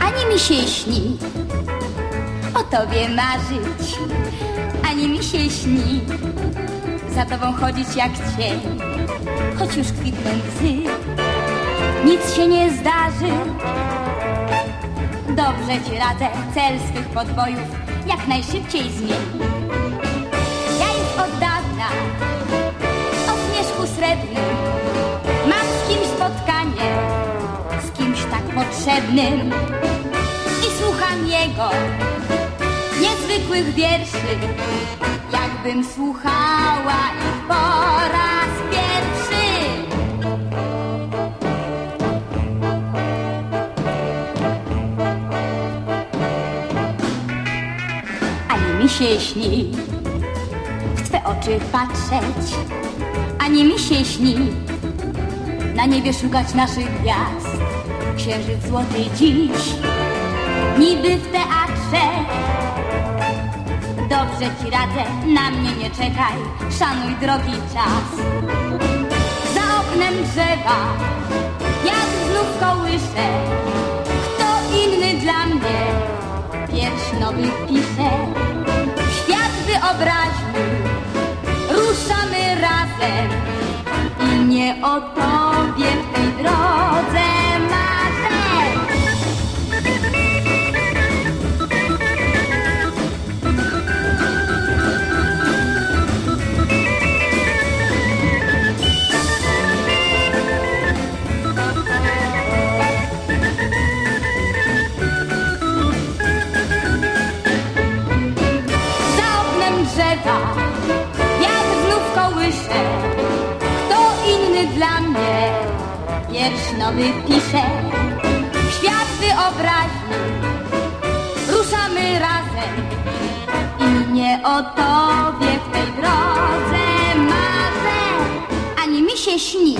Ani mi się śni. O tobie marzyć, ani mi się śni. Za tobą chodzić jak cień, choć już kwitną nic się nie zdarzy. Dobrze ci radzę, cel swych podbojów. Jak najszybciej zmień. Kimś tak potrzebnym. I słucham jego niezwykłych wierszy, jakbym słuchała ich po raz pierwszy. Ani mi się śni. W Twe oczy patrzeć, ani mi się śni na niebie szukać naszych gwiazd. Księżyc złoty dziś, niby w teatrze. Dobrze ci radzę, na mnie nie czekaj, szanuj drogi czas. Za oknem drzewa, jak znów kołysze, kto inny dla mnie wiersz nowy pisze. Świat wyobraźni, ruszamy razem i nie o tobie wiersz nowy pisze. Świat wyobraźni, ruszamy razem i nie o tobie w tej drodze marzę, ani mi się śni.